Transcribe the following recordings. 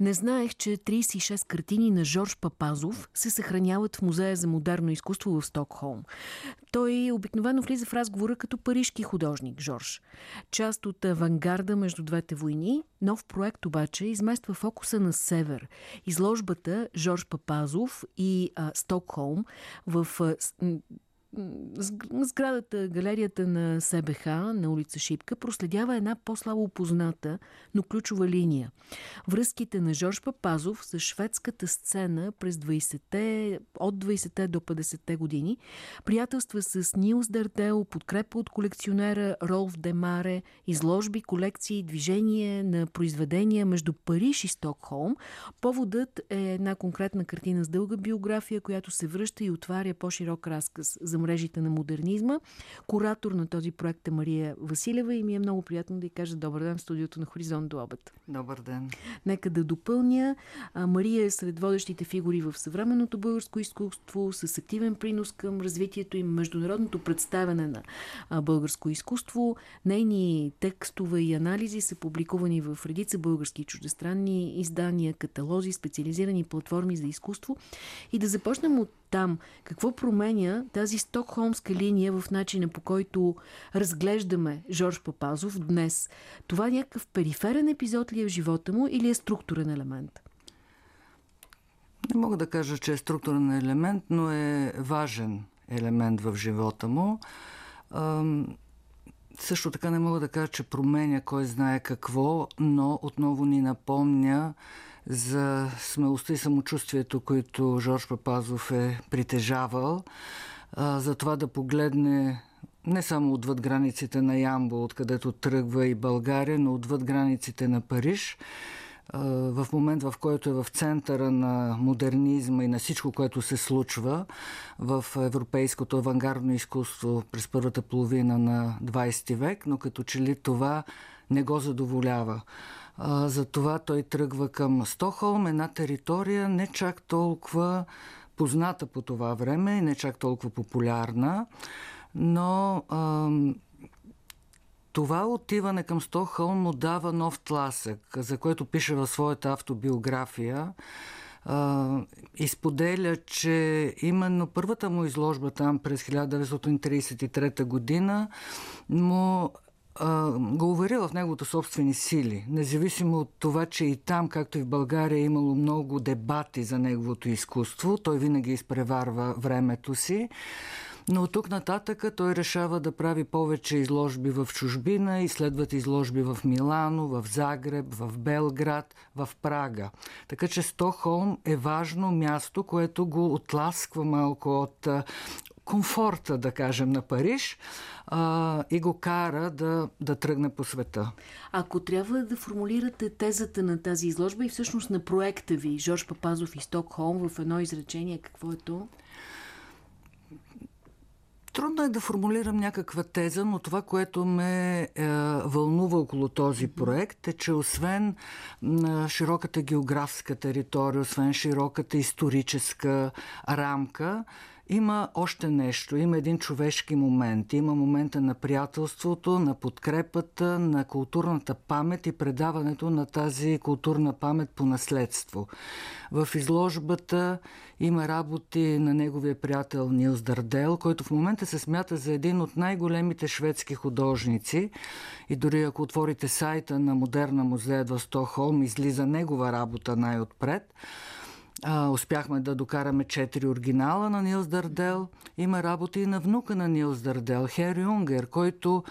Не знаех, че 36 картини на Жорж Папазов се съхраняват в Музея за модерно изкуство в Стокхолм. Той обикновено влиза в разговора като парижки художник, Жорж. Част от авангарда между двете войни, нов проект обаче измества фокуса на север. Изложбата Жорж Папазов и а, Стокхолм в а, сградата, галерията на СБХ на улица Шипка проследява една по-слабо позната, но ключова линия. Връзките на Жорж Папазов с шведската сцена през 20-те, от 20-те до 50-те години, приятелства с Нилс Дардел, подкрепа от колекционера Ролф Демаре, изложби, колекции, движение на произведения между Париж и Стокхолм. Поводът е една конкретна картина с дълга биография, която се връща и отваря по-широк разказ за мрежите на модернизма. Куратор на този проект е Мария Василева и ми е много приятно да й кажа добър ден в студиото на Хоризонт до обед. Добър ден. Нека да допълня. Мария е сред водещите фигури в съвременното българско изкуство с активен принос към развитието и международното представяне на българско изкуство. Нейни текстове и анализи са публикувани в редица български и чуждестранни издания, каталози, специализирани платформи за изкуство. И да започнем от там. Какво променя тази стокхолмска линия в начина по който разглеждаме Жорж Папазов днес? Това е някакъв периферен епизод ли е в живота му или е структурен елемент? Не мога да кажа, че е структурен елемент, но е важен елемент в живота му. Също така не мога да кажа, че променя кой знае какво, но отново ни напомня за смелостта и самочувствието, които Жорж Папазов е притежавал, за това да погледне не само отвъд границите на Ямбо, откъдето тръгва и България, но отвъд границите на Париж в момент, в който е в центъра на модернизма и на всичко, което се случва в европейското авангардно изкуство през първата половина на 20 век, но като че ли това не го задоволява. Затова той тръгва към Стохолм, една територия не чак толкова позната по това време и не чак толкова популярна, но това отиване към Стокхолм му дава нов тласък, за което пише в своята автобиография. изподеля, че именно първата му изложба там през 1933 година му го уверила в неговото собствени сили, независимо от това, че и там, както и в България, е имало много дебати за неговото изкуство. Той винаги изпреварва времето си. Но от тук нататъка той решава да прави повече изложби в чужбина и следват изложби в Милано, в Загреб, в Белград, в Прага. Така че Стокхолм е важно място, което го отласква малко от комфорта, да кажем, на Париж а, и го кара да, да тръгне по света. Ако трябва да формулирате тезата на тази изложба и всъщност на проекта ви, Жорж Папазов и Стокхолм, в едно изречение, какво е то? Трудно е да формулирам някаква теза, но това, което ме е, вълнува около този проект е, че освен на широката географска територия, освен широката историческа рамка, има още нещо, има един човешки момент, има момента на приятелството, на подкрепата, на културната памет и предаването на тази културна памет по наследство. В изложбата има работи на неговия приятел Нилс Дардел, който в момента се смята за един от най-големите шведски художници. И дори ако отворите сайта на Модерна музея в Стохолм, излиза негова работа най-отпред а, успяхме да докараме четири оригинала на Нилс Дардел. Има работи и на внука на Нилс Дардел, Хери Унгер, който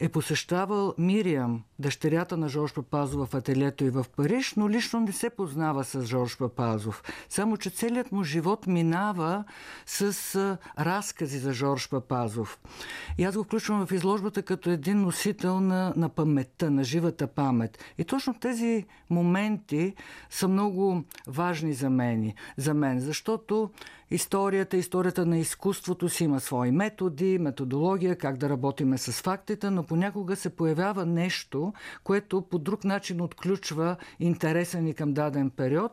е посещавал Мириам, дъщерята на Жорж Папазов в ателието и в Париж, но лично не се познава с Жорж Папазов. Само, че целият му живот минава с разкази за Жорж Папазов. И аз го включвам в изложбата като един носител на, на паметта, на живата памет. И точно тези моменти са много важни за мен, за мен защото историята, историята на изкуството си има свои методи, методология, как да работиме с фактите, но понякога се появява нещо, което по друг начин отключва интереса ни към даден период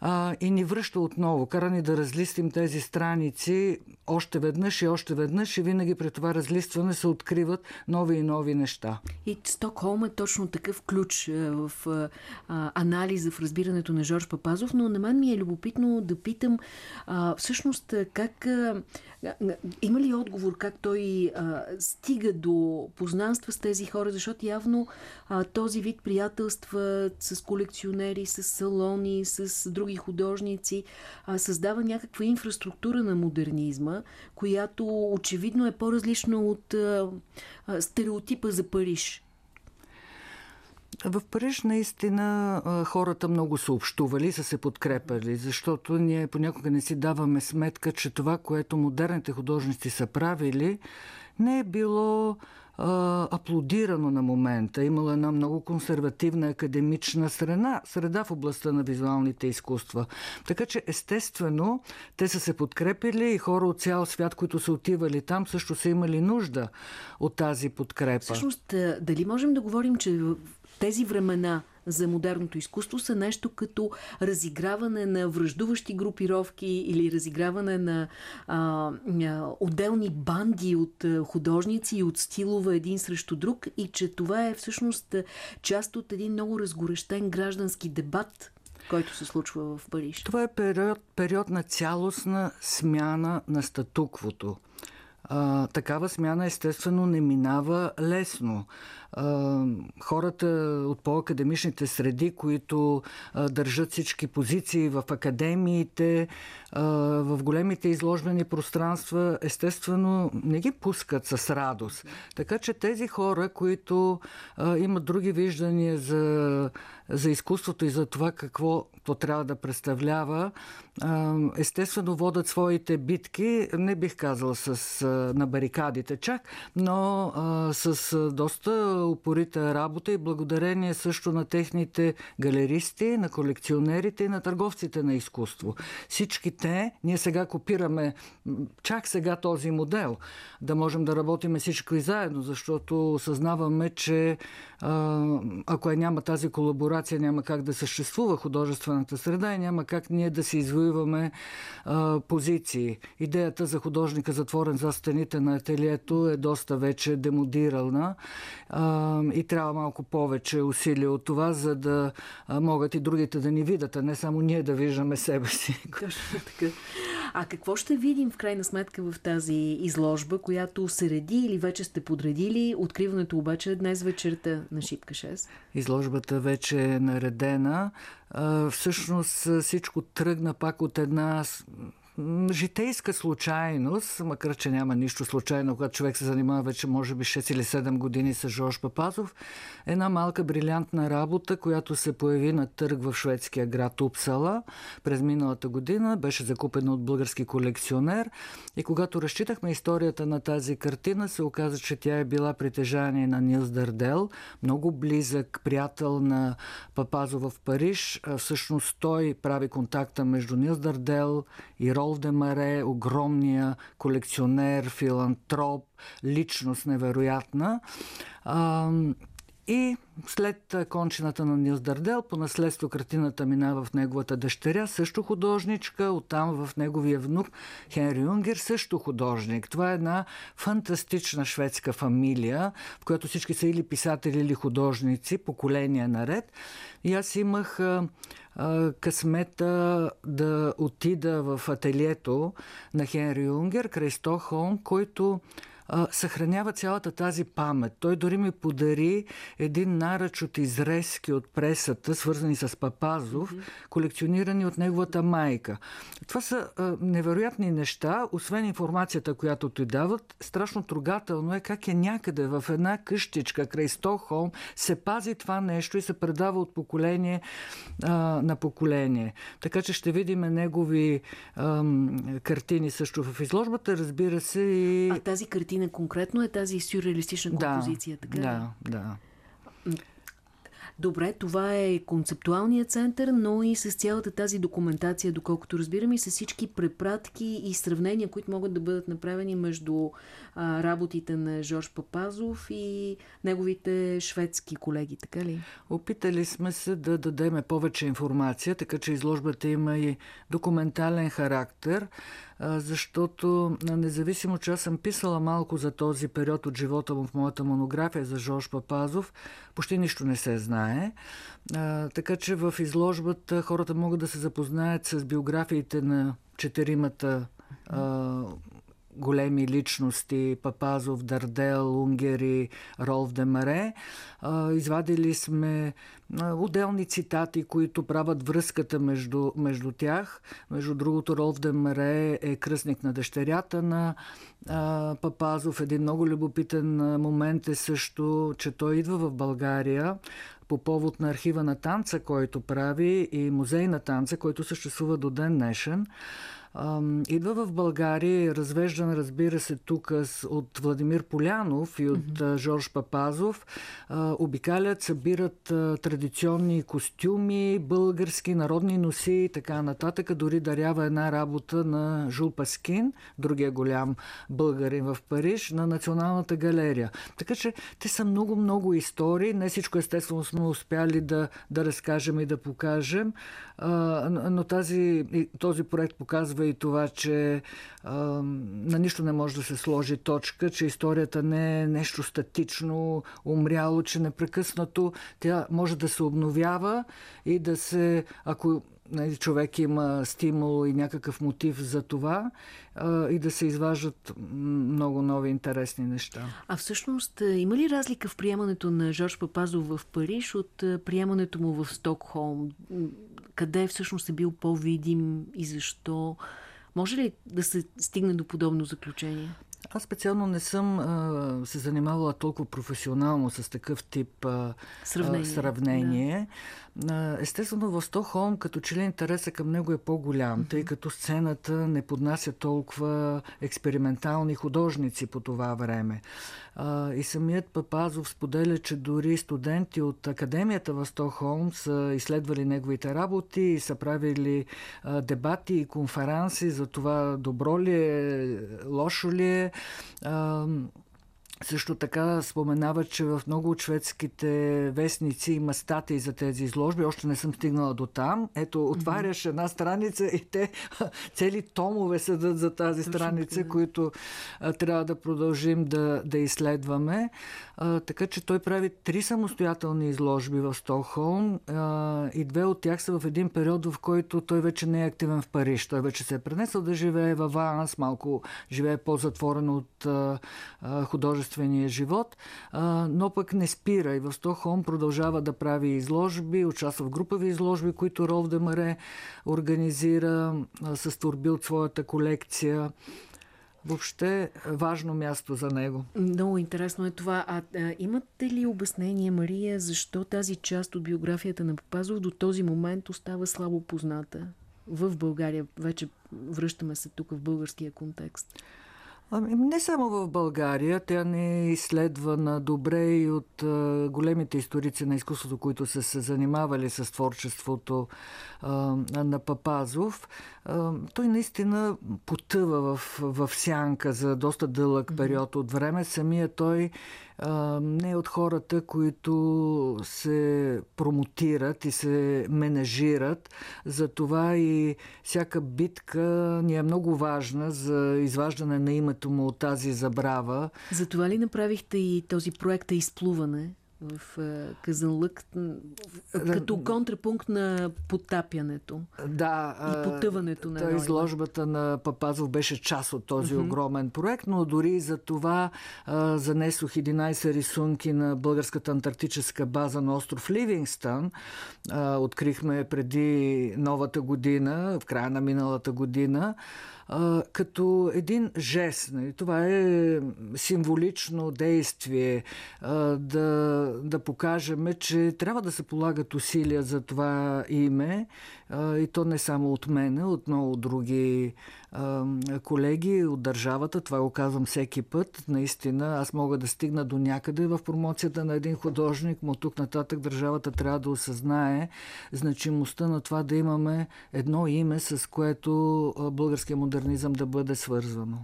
а, и ни връща отново. Кара ни да разлистим тези страници още веднъж и още веднъж и винаги при това разлистване се откриват нови и нови неща. И Стокхолм е точно такъв ключ в а, анализа, в разбирането на Жорж Папазов, но на мен ми е любопитно да питам всъщност как а, има ли отговор как той стига до познанства с тези хора, защото явно а, този вид приятелства с колекционери, с салони, с други художници а, създава някаква инфраструктура на модернизма, която очевидно е по-различна от а, а, стереотипа за Париж. В Париж наистина хората много са общували, са се подкрепали, защото ние понякога не си даваме сметка, че това, което модерните художници са правили, не е било а, аплодирано на момента. Имало една много консервативна академична среда, среда в областта на визуалните изкуства. Така че естествено те са се подкрепили и хора от цял свят, които са отивали там, също са имали нужда от тази подкрепа. Всъщност, дали можем да говорим, че тези времена за модерното изкуство са нещо като разиграване на връждуващи групировки или разиграване на а, отделни банди от художници и от стилове един срещу друг и че това е всъщност част от един много разгорещен граждански дебат, който се случва в Париж. Това е период, период на цялостна смяна на статуквото. А, такава смяна естествено не минава лесно хората от по-академичните среди, които държат всички позиции в академиите, в големите изложбени пространства, естествено не ги пускат с радост. Така че тези хора, които имат други виждания за, за изкуството и за това какво то трябва да представлява, естествено водят своите битки, не бих казал с, на барикадите чак, но с доста упорита работа и благодарение също на техните галеристи, на колекционерите и на търговците на изкуство. Всички те, ние сега копираме чак сега този модел, да можем да работим всички заедно, защото осъзнаваме, че ако е няма тази колаборация, няма как да съществува художествената среда и няма как ние да си извоюваме позиции. Идеята за художника затворен за стените на ателието е доста вече демодирана и трябва малко повече усилия от това, за да могат и другите да ни видят, а не само ние да виждаме себе си. Точно така. А какво ще видим в крайна сметка в тази изложба, която се реди или вече сте подредили? Откриването обаче днес вечерта на Шипка 6. Изложбата вече е наредена. Всъщност всичко тръгна пак от една житейска случайност, макар че няма нищо случайно, когато човек се занимава вече може би 6 или 7 години с Жорж Папазов, една малка брилянтна работа, която се появи на търг в шведския град Упсала през миналата година, беше закупена от български колекционер и когато разчитахме историята на тази картина, се оказа, че тя е била притежание на Нилс Дардел, много близък приятел на Папазов в Париж. Всъщност той прави контакта между Нилс Дардел и Рол Жол Демаре, огромния колекционер, филантроп, личност невероятна. И след кончината на Нилс Дардел, по наследство картината минава в неговата дъщеря, също художничка, оттам в неговия внук Хенри Юнгер, също художник. Това е една фантастична шведска фамилия, в която всички са или писатели, или художници, поколения наред. И аз имах късмета да отида в ателието на Хенри Юнгер край Стокхолм, който съхранява цялата тази памет. Той дори ми подари един наръч от изрезки от пресата, свързани с Папазов, mm-hmm. колекционирани от неговата майка. Това са а, невероятни неща, освен информацията, която ти дават. Страшно трогателно е как е някъде в една къщичка край Стокхолм се пази това нещо и се предава от поколение а, на поколение. Така че ще видим негови а, картини също в изложбата, разбира се. И... А тази картина конкретно е тази сюрреалистична композиция, да, така Да, да. Добре, това е концептуалният център, но и с цялата тази документация, доколкото разбирам, и с всички препратки и сравнения, които могат да бъдат направени между а, работите на Жорж Папазов и неговите шведски колеги, така ли? Опитали сме се да дадеме повече информация, така че изложбата има и документален характер, защото независимо, че аз съм писала малко за този период от живота му в моята монография за Жорж Папазов, почти нищо не се знае. Така че в изложбата хората могат да се запознаят с биографиите на четиримата големи личности Папазов, Дардел, Унгери, Ролф Демаре. Извадили сме отделни цитати, които правят връзката между, между тях. Между другото, Ролф Демаре е кръстник на дъщерята на Папазов. Един много любопитен момент е също, че той идва в България по повод на архива на танца, който прави и музей на танца, който съществува до ден днешен. Идва в България и развеждан, разбира се, тук от Владимир Полянов и от mm-hmm. Жорж Папазов. Обикалят, събират традиционни костюми, български, народни носи и така нататък. Дори дарява една работа на Жул Паскин, другия голям българин в Париж, на Националната галерия. Така че те са много-много истории. Не всичко естествено сме успяли да, да разкажем и да покажем, но тази, този проект показва и това, че а, на нищо не може да се сложи точка, че историята не е нещо статично, умряло, че непрекъснато тя може да се обновява и да се, ако нали, човек има стимул и някакъв мотив за това а, и да се изваждат много нови интересни неща. А всъщност има ли разлика в приемането на Жорж Папазов в Париж от приемането му в Стокхолм? Къде всъщност е бил по-видим и защо? Може ли да се стигне до подобно заключение? Аз специално не съм а, се занимавала толкова професионално с такъв тип а, сравнение. А, сравнение. Да. Естествено, в Стохолм, като че ли интереса към него е по-голям, mm-hmm. тъй като сцената не поднася толкова експериментални художници по това време. А, и самият Папазов споделя, че дори студенти от академията в Стохолм са изследвали неговите работи и са правили а, дебати и конференции за това добро ли е, лошо ли е. А, също така споменава, че в много от шведските вестници има статии за тези изложби. Още не съм стигнала до там. Ето, отваряш една страница и те цели томове седат за тази страница, които а, трябва да продължим да, да изследваме. А, така че той прави три самостоятелни изложби в Стокхолм а, и две от тях са в един период, в който той вече не е активен в Париж. Той вече се е пренесъл да живее във Ванс, малко живее по-затворен от а, а, художествения живот, но пък не спира и в Стокхолм продължава да прави изложби, участва в групови изложби, които Ролф Демаре организира с турби от своята колекция въобще важно място за него. Много интересно е това. А, а имате ли обяснение, Мария, защо тази част от биографията на Папазов до този момент остава слабо позната в България? Вече връщаме се тук в българския контекст. Ами, не само в България, тя не е изследвана добре и от а, големите историци на изкуството, които са се занимавали с творчеството а, на Папазов. А, той наистина потъва в, в сянка за доста дълъг период от време. Самия той не от хората, които се промотират и се менажират. Затова и всяка битка ни е много важна за изваждане на името му от тази забрава. Затова ли направихте и този проект изплуване? В Казанлък, като контрапункт на потапянето да, и потъването на Изложбата на Папазов беше част от този uh-huh. огромен проект, но дори за това а, занесох 11 рисунки на българската антарктическа база на остров Ливингстън. А, открихме преди новата година, в края на миналата година. Като един жест. Нали? Това е символично действие да, да покажем, че трябва да се полагат усилия за това име и то не само от мене, от много други колеги от държавата. Това го казвам всеки път. Наистина, аз мога да стигна до някъде в промоцията на един художник, но тук нататък държавата трябва да осъзнае значимостта на това да имаме едно име, с което българския модернизъм да бъде свързвано.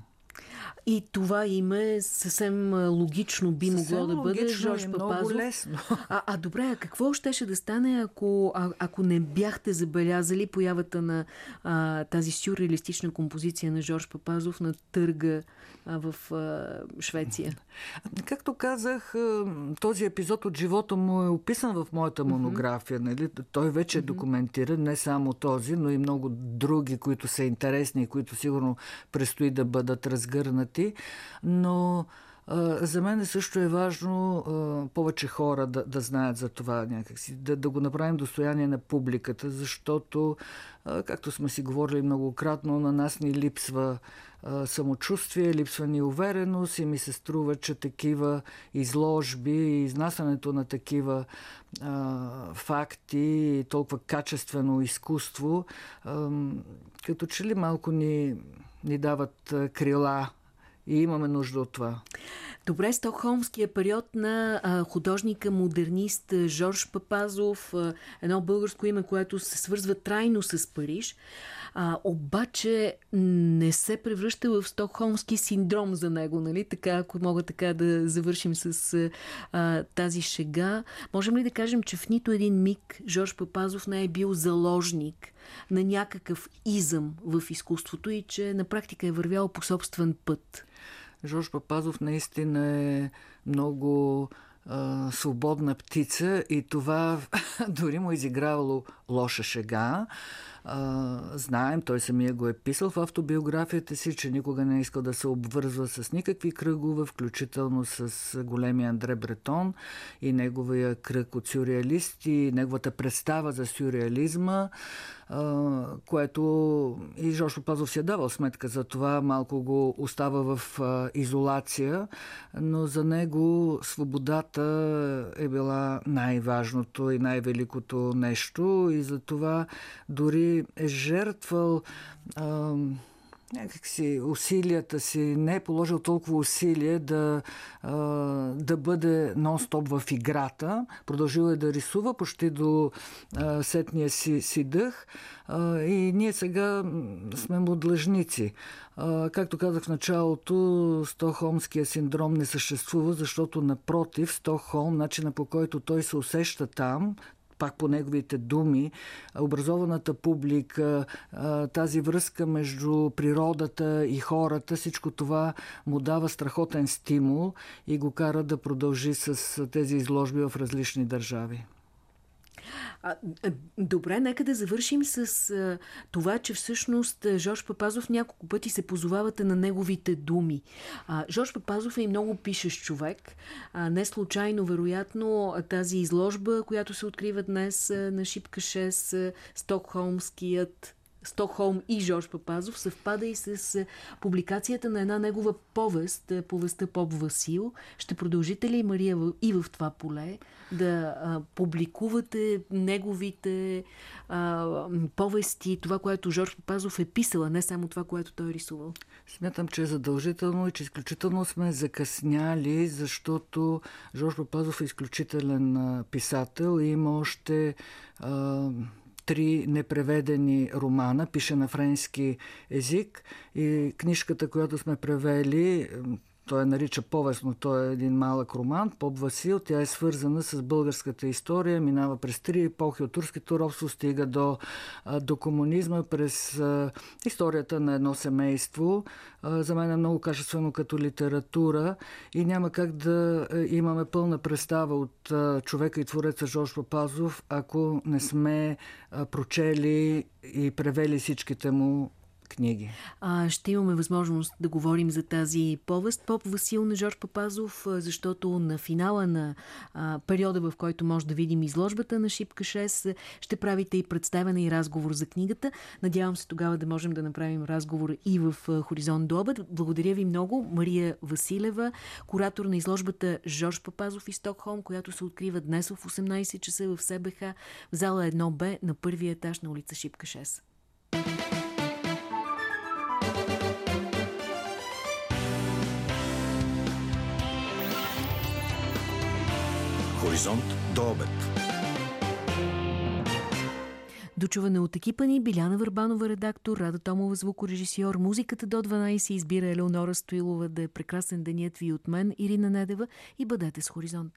И това име съвсем логично би съвсем могло да бъде Жорж Папазов. лесно. А, а добре, а какво щеше да стане, ако, а, ако не бяхте забелязали появата на а, тази сюрреалистична композиция на Жорж Папазов на търга а, в а, Швеция? Както казах, този епизод от живота му е описан в моята монография. Нали? Той вече е документиран, не само този, но и много други, които са интересни и които сигурно предстои да бъдат разгърнати. Но за мен също е важно повече хора да, да знаят за това някакси, да, да го направим достояние на публиката, защото, както сме си говорили многократно, на нас ни липсва самочувствие, липсва ни увереност и ми се струва, че такива изложби и изнасянето на такива а, факти толкова качествено изкуство, а, като че ли малко ни, ни дават крила и имаме нужда от това. Добре, Стокхолмския период на а, художника-модернист Жорж Папазов, едно българско име, което се свързва трайно с Париж, а, обаче не се превръща в Стокхолмски синдром за него, нали? Така, ако мога така да завършим с а, тази шега. Можем ли да кажем, че в нито един миг Жорж Папазов не е бил заложник на някакъв изъм в изкуството и че на практика е вървял по собствен път? Жорж Папазов наистина е много а, свободна птица и това дори му е изигравало лоша шега. А, знаем, той самия го е писал в автобиографията си, че никога не е искал да се обвързва с никакви кръгове, включително с големия Андре Бретон и неговия кръг от сюрреалисти, неговата представа за сюрреализма което и Жошо Пазов си е давал сметка за това, малко го остава в изолация, но за него свободата е била най-важното и най-великото нещо и за това дори е жертвал някакси усилията си, не е положил толкова усилие да, да бъде нон-стоп в играта. Продължил е да рисува почти до сетния си, си дъх и ние сега сме му длъжници. Както казах в началото, Стохолмския синдром не съществува, защото напротив, Стохолм, начина по който той се усеща там, пак по неговите думи, образованата публика, тази връзка между природата и хората, всичко това му дава страхотен стимул и го кара да продължи с тези изложби в различни държави. А, добре, нека да завършим с а, това, че всъщност Жорж Папазов няколко пъти се позовавате на неговите думи. А, Жорж Папазов е и много пишещ човек. А, не случайно, вероятно, тази изложба, която се открива днес на Шипка 6, Стокхолмският Стокхолм и Жорж Папазов съвпада и с публикацията на една негова повест, повестта Поп Васил. Ще продължите ли, Мария, и в това поле да а, публикувате неговите а, повести, това, което Жорж Папазов е писала, не само това, което той е рисувал? Смятам, че е задължително и че изключително сме закъсняли, защото Жорж Папазов е изключителен писател и има още а, три непреведени романа, пише на френски език. И книжката, която сме превели, той я нарича повест, но той е един малък роман, Поп Васил. Тя е свързана с българската история, минава през три епохи от турското робство, стига до, до комунизма, през историята на едно семейство. За мен е много качествено като литература и няма как да имаме пълна представа от човека и твореца Жорж Папазов, ако не сме прочели и превели всичките му книги. А, ще имаме възможност да говорим за тази повест. Поп Васил на Жорж Папазов, защото на финала на а, периода, в който може да видим изложбата на Шипка 6, ще правите и представяне и разговор за книгата. Надявам се тогава да можем да направим разговор и в Хоризонт до обед. Благодаря ви много. Мария Василева, куратор на изложбата Жорж Папазов и Стокхолм, която се открива днес в 18 часа в СБХ в зала 1Б на първия етаж на улица Шипка 6. Хоризонт до обед. Дочуване от екипа ни Биляна Върбанова, редактор, Рада Томова, звукорежисьор. Музиката до 12 избира Елеонора Стоилова да е прекрасен денят ви от мен, Ирина Недева и бъдете с Хоризонт.